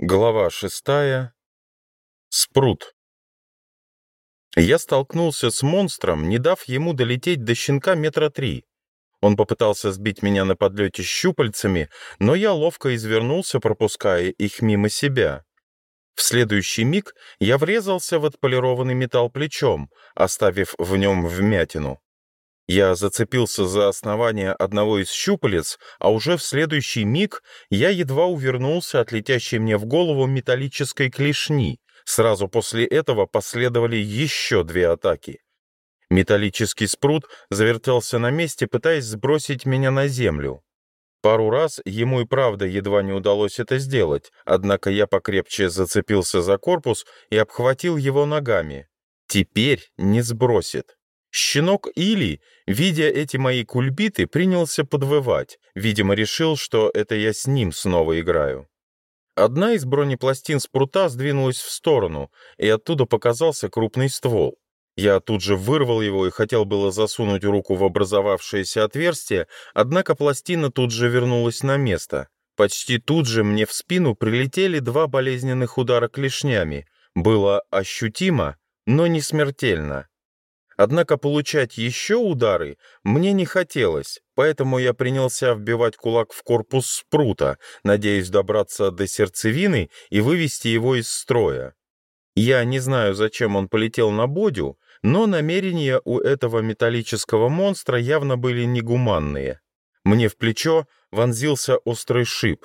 Глава шестая. Спрут. Я столкнулся с монстром, не дав ему долететь до щенка метра три. Он попытался сбить меня на подлете щупальцами, но я ловко извернулся, пропуская их мимо себя. В следующий миг я врезался в отполированный металл плечом, оставив в нем вмятину. Я зацепился за основание одного из щупалец, а уже в следующий миг я едва увернулся от летящей мне в голову металлической клешни. Сразу после этого последовали еще две атаки. Металлический спрут завертелся на месте, пытаясь сбросить меня на землю. Пару раз ему и правда едва не удалось это сделать, однако я покрепче зацепился за корпус и обхватил его ногами. Теперь не сбросит. Щенок Или, видя эти мои кульбиты, принялся подвывать. Видимо, решил, что это я с ним снова играю. Одна из бронепластин спрута сдвинулась в сторону, и оттуда показался крупный ствол. Я тут же вырвал его и хотел было засунуть руку в образовавшееся отверстие, однако пластина тут же вернулась на место. Почти тут же мне в спину прилетели два болезненных удара клешнями. Было ощутимо, но не смертельно. Однако получать еще удары мне не хотелось, поэтому я принялся вбивать кулак в корпус спрута, надеясь добраться до сердцевины и вывести его из строя. Я не знаю, зачем он полетел на Бодю, но намерения у этого металлического монстра явно были негуманные. Мне в плечо вонзился острый шип.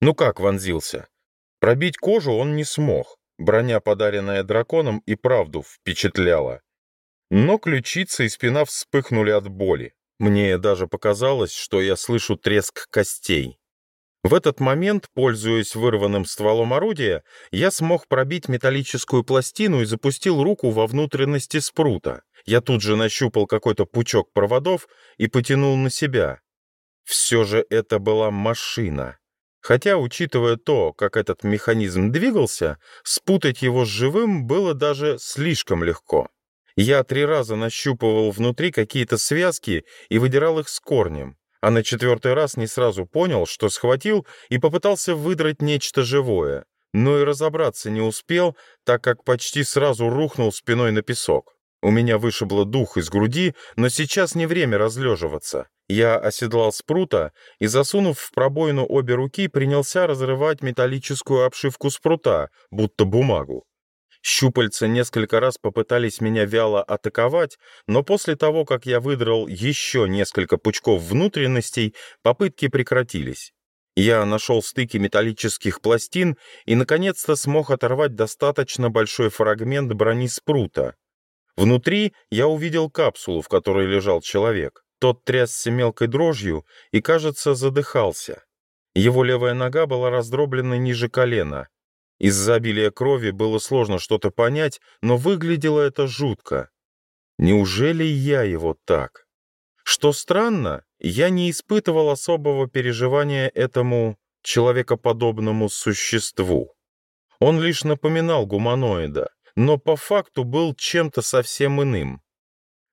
Ну как вонзился? Пробить кожу он не смог. Броня, подаренная драконом, и правду впечатляла. Но ключица и спина вспыхнули от боли. Мне даже показалось, что я слышу треск костей. В этот момент, пользуясь вырванным стволом орудия, я смог пробить металлическую пластину и запустил руку во внутренности спрута. Я тут же нащупал какой-то пучок проводов и потянул на себя. Все же это была машина. Хотя, учитывая то, как этот механизм двигался, спутать его с живым было даже слишком легко. Я три раза нащупывал внутри какие-то связки и выдирал их с корнем, а на четвертый раз не сразу понял, что схватил и попытался выдрать нечто живое, но и разобраться не успел, так как почти сразу рухнул спиной на песок. У меня вышибло дух из груди, но сейчас не время разлеживаться. Я оседлал спрута и, засунув в пробоину обе руки, принялся разрывать металлическую обшивку спрута, будто бумагу. Щупальца несколько раз попытались меня вяло атаковать, но после того, как я выдрал еще несколько пучков внутренностей, попытки прекратились. Я нашел стыки металлических пластин и, наконец-то, смог оторвать достаточно большой фрагмент брони спрута. Внутри я увидел капсулу, в которой лежал человек. Тот трясся мелкой дрожью и, кажется, задыхался. Его левая нога была раздроблена ниже колена — из-за обилия крови было сложно что-то понять, но выглядело это жутко. Неужели я его так? Что странно, я не испытывал особого переживания этому человекоподобному существу. Он лишь напоминал гуманоида, но по факту был чем-то совсем иным.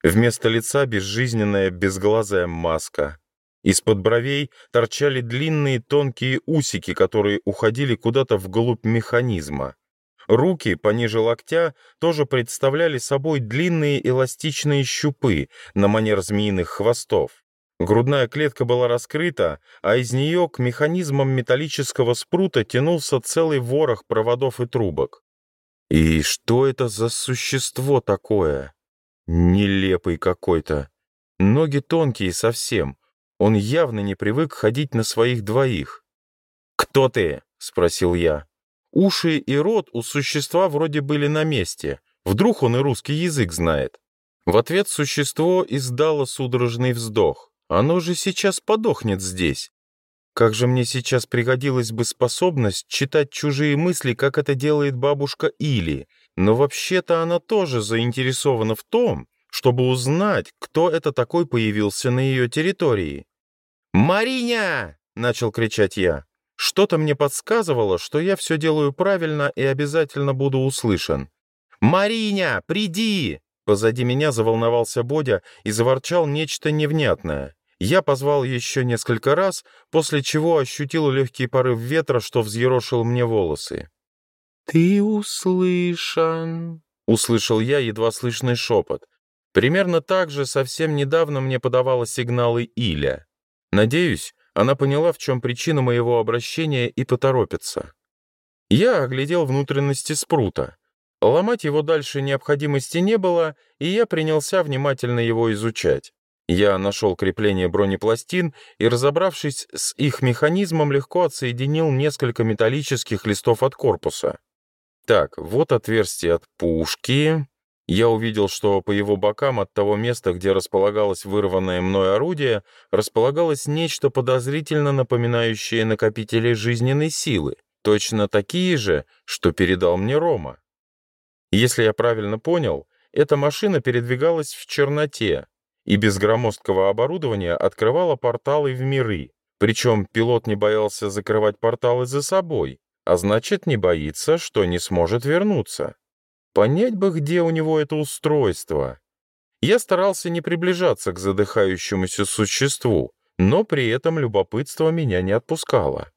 Вместо лица безжизненная безглазая маска, из-под бровей торчали длинные тонкие усики, которые уходили куда-то вглубь механизма. Руки, пониже локтя, тоже представляли собой длинные эластичные щупы на манер змеиных хвостов. Грудная клетка была раскрыта, а из нее к механизмам металлического спрута тянулся целый ворох проводов и трубок. «И что это за существо такое?» «Нелепый какой-то. Ноги тонкие совсем, он явно не привык ходить на своих двоих. «Кто ты?» — спросил я. Уши и рот у существа вроде были на месте. Вдруг он и русский язык знает. В ответ существо издало судорожный вздох. Оно же сейчас подохнет здесь. Как же мне сейчас пригодилась бы способность читать чужие мысли, как это делает бабушка Или. Но вообще-то она тоже заинтересована в том, чтобы узнать, кто это такой появился на ее территории. «Мариня!» — начал кричать я. Что-то мне подсказывало, что я все делаю правильно и обязательно буду услышан. «Мариня, приди!» Позади меня заволновался Бодя и заворчал нечто невнятное. Я позвал еще несколько раз, после чего ощутил легкий порыв ветра, что взъерошил мне волосы. «Ты услышан!» — услышал я едва слышный шепот. Примерно так же совсем недавно мне подавало сигналы Иля. Надеюсь, она поняла, в чем причина моего обращения и поторопится. Я оглядел внутренности спрута. Ломать его дальше необходимости не было, и я принялся внимательно его изучать. Я нашел крепление бронепластин и, разобравшись с их механизмом, легко отсоединил несколько металлических листов от корпуса. Так, вот отверстие от пушки. Я увидел, что по его бокам от того места, где располагалось вырванное мной орудие, располагалось нечто подозрительно напоминающее накопители жизненной силы, точно такие же, что передал мне Рома. Если я правильно понял, эта машина передвигалась в черноте и без громоздкого оборудования открывала порталы в миры. Причем пилот не боялся закрывать порталы за собой, а значит не боится, что не сможет вернуться. Понять бы, где у него это устройство. Я старался не приближаться к задыхающемуся существу, но при этом любопытство меня не отпускало.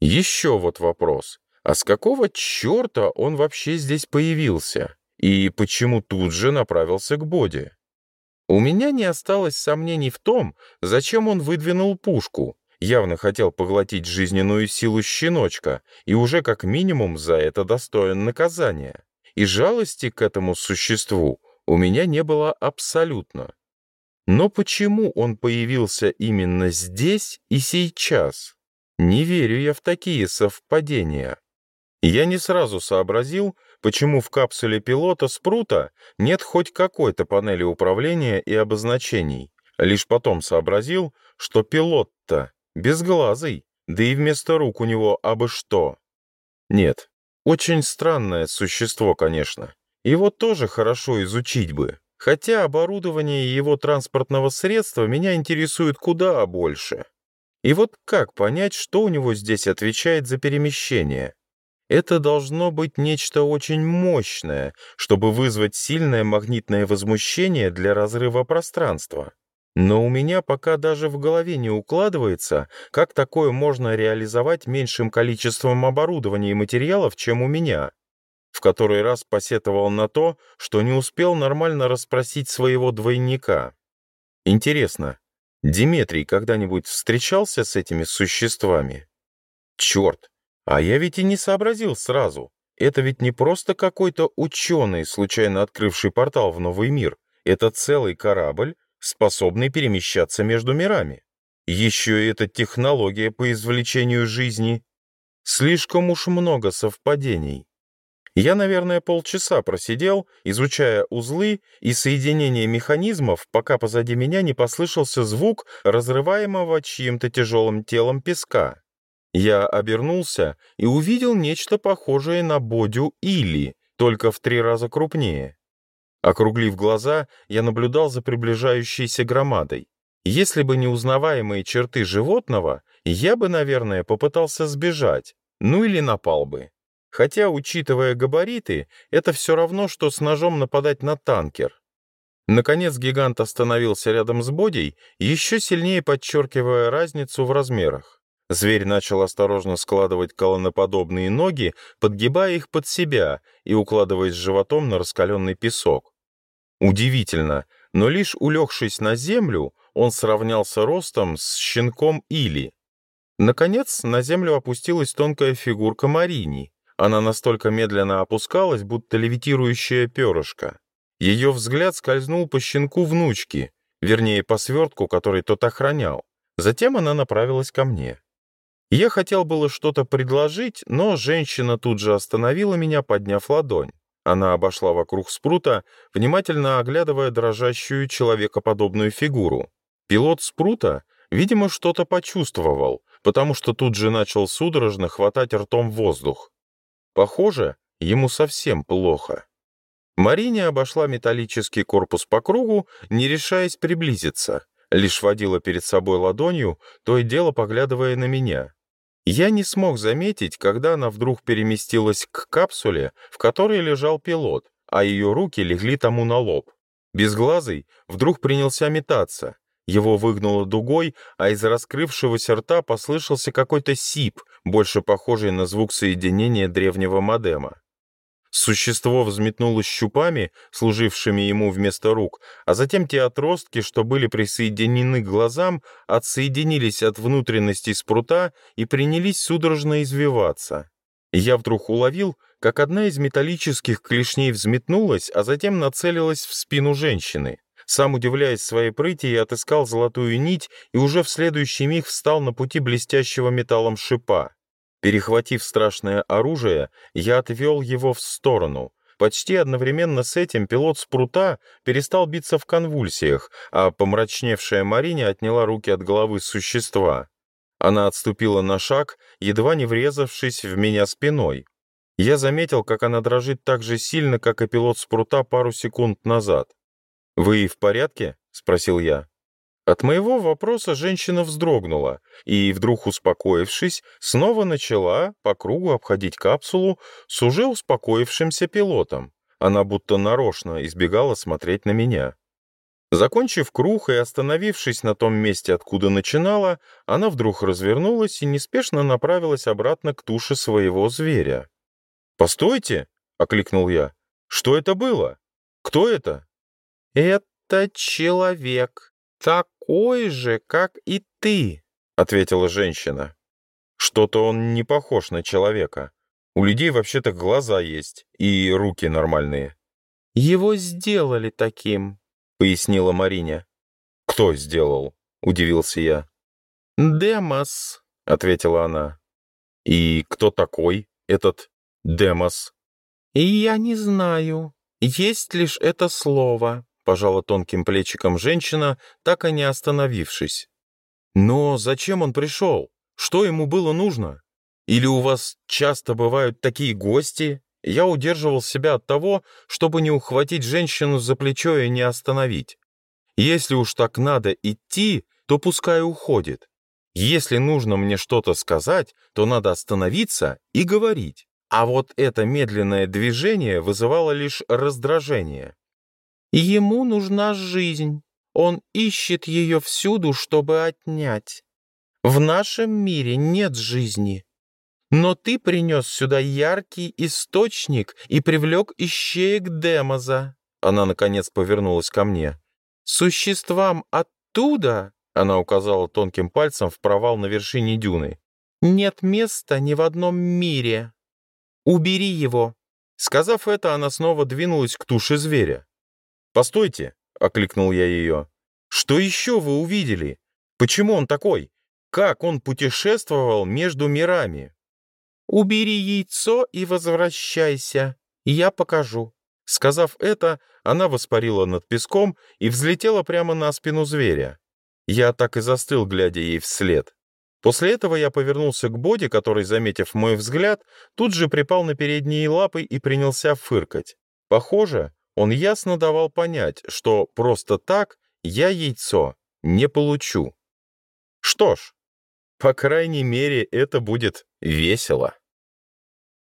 Еще вот вопрос. А с какого черта он вообще здесь появился? И почему тут же направился к Боди? У меня не осталось сомнений в том, зачем он выдвинул пушку. Явно хотел поглотить жизненную силу щеночка и уже как минимум за это достоин наказания и жалости к этому существу у меня не было абсолютно. Но почему он появился именно здесь и сейчас? Не верю я в такие совпадения. Я не сразу сообразил, почему в капсуле пилота спрута нет хоть какой-то панели управления и обозначений. Лишь потом сообразил, что пилот-то безглазый, да и вместо рук у него абы что. Нет, очень странное существо, конечно. Его тоже хорошо изучить бы. Хотя оборудование его транспортного средства меня интересует куда больше. И вот как понять, что у него здесь отвечает за перемещение? Это должно быть нечто очень мощное, чтобы вызвать сильное магнитное возмущение для разрыва пространства. Но у меня пока даже в голове не укладывается, как такое можно реализовать меньшим количеством оборудования и материалов, чем у меня. В который раз посетовал на то, что не успел нормально расспросить своего двойника. Интересно, Диметрий когда-нибудь встречался с этими существами? Черт, а я ведь и не сообразил сразу. Это ведь не просто какой-то ученый, случайно открывший портал в новый мир. Это целый корабль, способный перемещаться между мирами. Еще и эта технология по извлечению жизни. Слишком уж много совпадений. Я, наверное, полчаса просидел, изучая узлы и соединение механизмов, пока позади меня не послышался звук разрываемого чьим-то тяжелым телом песка. Я обернулся и увидел нечто похожее на бодю или, только в три раза крупнее. Округлив глаза, я наблюдал за приближающейся громадой. Если бы не узнаваемые черты животного, я бы, наверное, попытался сбежать, ну или напал бы. Хотя, учитывая габариты, это все равно, что с ножом нападать на танкер. Наконец гигант остановился рядом с Бодей, еще сильнее подчеркивая разницу в размерах. Зверь начал осторожно складывать колоноподобные ноги, подгибая их под себя и укладываясь животом на раскаленный песок. Удивительно, но лишь улегшись на землю, он сравнялся ростом с щенком Или. Наконец, на землю опустилась тонкая фигурка Марини. Она настолько медленно опускалась, будто левитирующее перышко. Ее взгляд скользнул по щенку внучки, вернее, по свертку, который тот охранял. Затем она направилась ко мне. Я хотел было что-то предложить, но женщина тут же остановила меня, подняв ладонь. Она обошла вокруг спрута, внимательно оглядывая дрожащую человекоподобную фигуру. Пилот спрута, видимо, что-то почувствовал, потому что тут же начал судорожно хватать ртом воздух. Похоже, ему совсем плохо. Марине обошла металлический корпус по кругу, не решаясь приблизиться, лишь водила перед собой ладонью, то и дело поглядывая на меня. Я не смог заметить, когда она вдруг переместилась к капсуле, в которой лежал пилот, а ее руки легли тому на лоб. Безглазый вдруг принялся метаться. Его выгнуло дугой, а из раскрывшегося рта послышался какой-то сип, больше похожий на звук соединения древнего модема. Существо взметнулось щупами, служившими ему вместо рук, а затем те отростки, что были присоединены к глазам, отсоединились от внутренности спрута и принялись судорожно извиваться. Я вдруг уловил, как одна из металлических клешней взметнулась, а затем нацелилась в спину женщины. Сам, удивляясь своей прыти, я отыскал золотую нить и уже в следующий миг встал на пути блестящего металлом шипа. Перехватив страшное оружие, я отвел его в сторону. Почти одновременно с этим пилот спрута перестал биться в конвульсиях, а помрачневшая Марине отняла руки от головы существа. Она отступила на шаг, едва не врезавшись в меня спиной. Я заметил, как она дрожит так же сильно, как и пилот спрута пару секунд назад. «Вы в порядке?» — спросил я. От моего вопроса женщина вздрогнула и, вдруг успокоившись, снова начала по кругу обходить капсулу с уже успокоившимся пилотом. Она будто нарочно избегала смотреть на меня. Закончив круг и остановившись на том месте, откуда начинала, она вдруг развернулась и неспешно направилась обратно к туше своего зверя. «Постойте!» — окликнул я. «Что это было? Кто это?» «Это человек», так такой же, как и ты», — ответила женщина. «Что-то он не похож на человека. У людей вообще-то глаза есть и руки нормальные». «Его сделали таким», — пояснила Мариня. «Кто сделал?» — удивился я. «Демос», — ответила она. «И кто такой этот Демос?» «Я не знаю. Есть лишь это слово», пожала тонким плечиком женщина, так и не остановившись. «Но зачем он пришел? Что ему было нужно? Или у вас часто бывают такие гости?» Я удерживал себя от того, чтобы не ухватить женщину за плечо и не остановить. Если уж так надо идти, то пускай уходит. Если нужно мне что-то сказать, то надо остановиться и говорить. А вот это медленное движение вызывало лишь раздражение. Ему нужна жизнь. Он ищет ее всюду, чтобы отнять. В нашем мире нет жизни. Но ты принес сюда яркий источник и привлек ищеек Демоза. Она, наконец, повернулась ко мне. Существам оттуда, она указала тонким пальцем в провал на вершине дюны, нет места ни в одном мире. Убери его. Сказав это, она снова двинулась к туше зверя. «Постойте!» — окликнул я ее. «Что еще вы увидели? Почему он такой? Как он путешествовал между мирами?» «Убери яйцо и возвращайся, я покажу». Сказав это, она воспарила над песком и взлетела прямо на спину зверя. Я так и застыл, глядя ей вслед. После этого я повернулся к Боди, который, заметив мой взгляд, тут же припал на передние лапы и принялся фыркать. Похоже, он ясно давал понять, что просто так я яйцо не получу. Что ж, по крайней мере, это будет весело.